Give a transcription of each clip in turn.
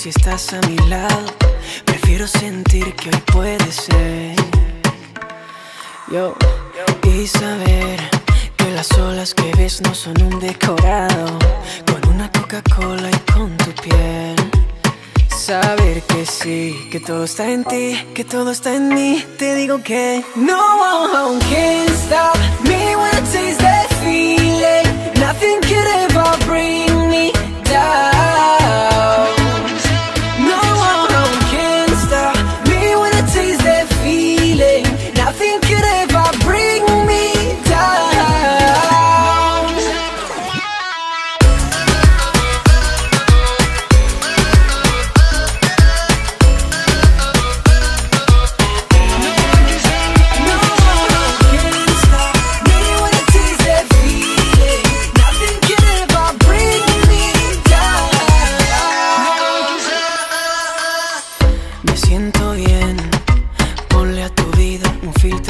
si estás a mi lado. Prefiero sentir que hoy puede ser. Yo, y saber que las olas que ves no son un decorado. Con una Coca-Cola y con tu piel. Saber que sí, que todo está en ti, que todo está en mí. Te digo que no one can stop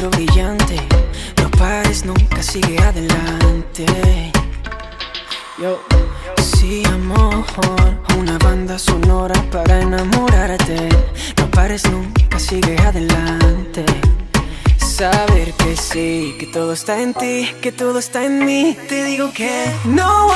brillante. No pares nunca, sigue adelante. Yo, sí, amor, una banda sonora para enamorarte. No pares nunca, sigue adelante. Saber que sí, que todo está en ti, que todo está en mí. Te digo que no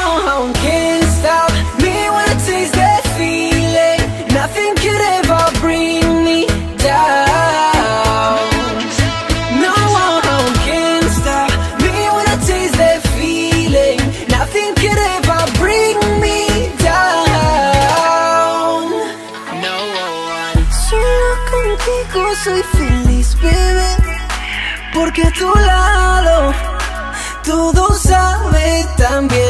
soy feliz, bebé. Porque a tu lado todo sabe también.